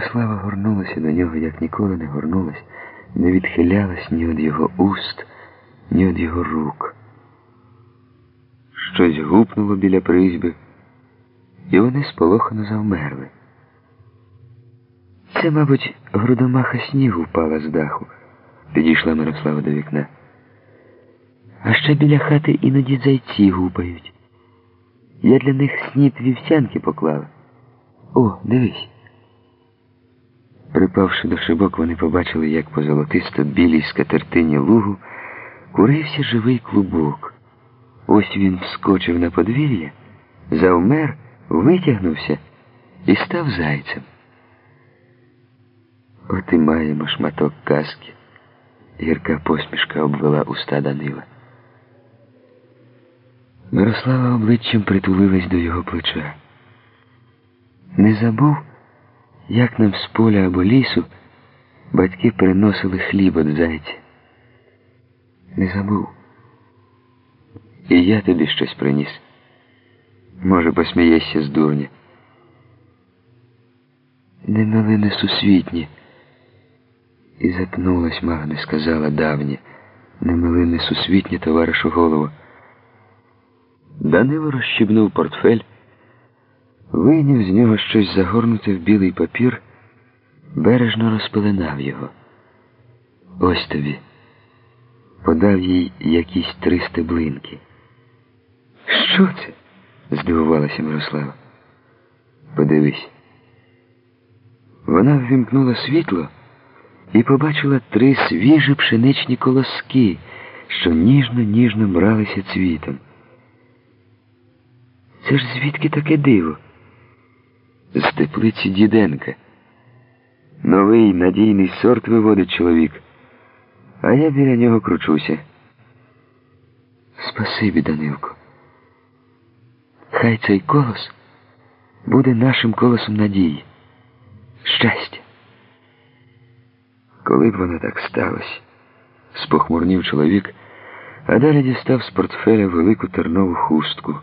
Мирослава горнулася до нього, як ніколи не горнулась, не відхилялась ні від його уст, ні від його рук. Щось гупнуло біля призьби, і вони сполохано завмерли. Це, мабуть, грудомаха снігу впала з даху, підійшла Мирослава до вікна. А ще біля хати іноді зайці гупають. Я для них сніп вівсянки поклала. О, дивись. Припавши до шибок, вони побачили, як по золотисто білій скатертині лугу курився живий клубок. Ось він вскочив на подвір'я, завмер, витягнувся і став зайцем. От і маємо шматок казки. Гірка посмішка обвела уста Данила. Мирослава обличчям притулилась до його плеча. Не забув, як нам з поля або лісу батьки приносили хліб від зайця. Не забув. І я тобі щось приніс. Може, посмієшся з дурня. Не мили несусвітні. І запнулась, Магне, сказала давнє. Не мили несусвітні, товаришу голову. Данило розщібнув портфель, вийняв з нього щось загорнуте в білий папір, бережно розпеленав його. Ось тобі. Подав їй якісь три стеблинки. Що це? здивувалася Мирослава. Подивись. Вона ввімкнула світло і побачила три свіжі пшеничні колоски, що ніжно-ніжно бралися цвітом. Це ж звідки таке диво? З теплиці Діденка. Новий надійний сорт виводить чоловік, а я біля нього кручуся. Спасибі, Данилко. Хай цей колос буде нашим колосом надії. Щастя. Коли б воно так сталося, спохмурнів чоловік, а далі дістав з портфеля велику тернову хустку.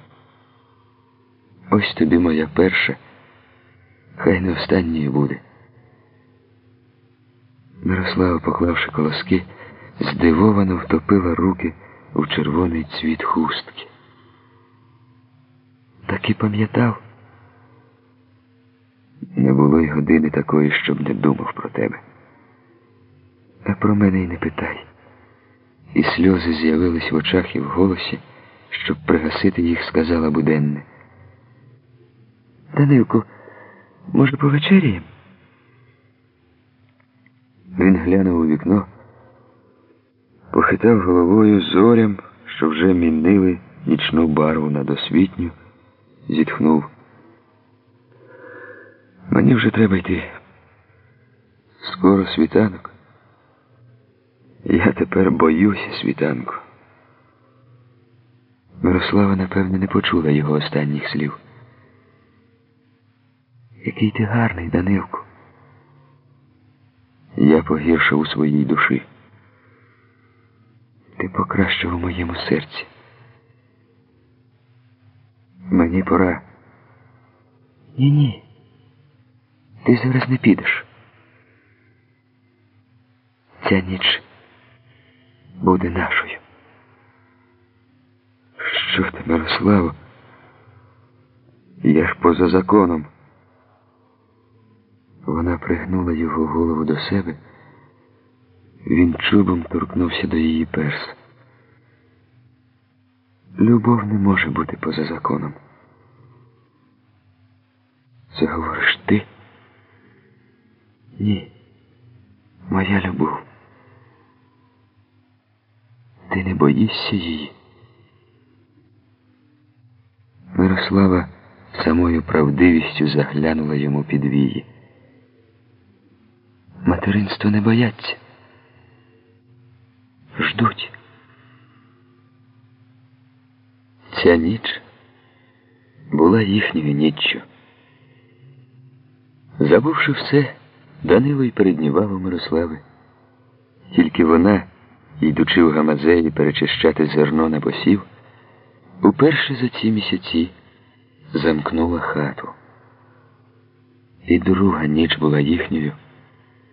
Ось тобі моя перша, хай не останньою буде. Мирослава, поклавши колоски, здивовано втопила руки в червоний цвіт хустки. Так і пам'ятав. Не було й години такої, щоб не думав про тебе. А про мене й не питай. І сльози з'явились в очах і в голосі, щоб пригасити їх, сказала буденне. Данилку, може, повечеряємо? Він глянув у вікно, похитав головою зорям, що вже мінили нічну барву над освітню, зітхнув. Мені вже треба йти. Скоро світанок. Я тепер боюся світанку. Мирослава, напевне, не почула його останніх слів. Який ти гарний, Данилку. Я погіршив у своїй душі. Ти покращив у моєму серці. Мені пора. Ні-ні. Ти зараз не підеш. Ця ніч буде нашою. Що ти, Мирославо? Я ж поза законом. Вона пригнула його голову до себе. Він чубом торкнувся до її перс. Любов не може бути поза законом. Це говориш ти? Ні, моя любов. Ти не боїшся її? Мирослава самою правдивістю заглянула йому під вії. Материнство не бояться. Ждуть. Ця ніч була їхньою ніччю. Забувши все, Данило й переднівав у Мирослави. Тільки вона, йдучи в гамазеї перечищати зерно на посів, уперше за ці місяці замкнула хату. І друга ніч була їхньою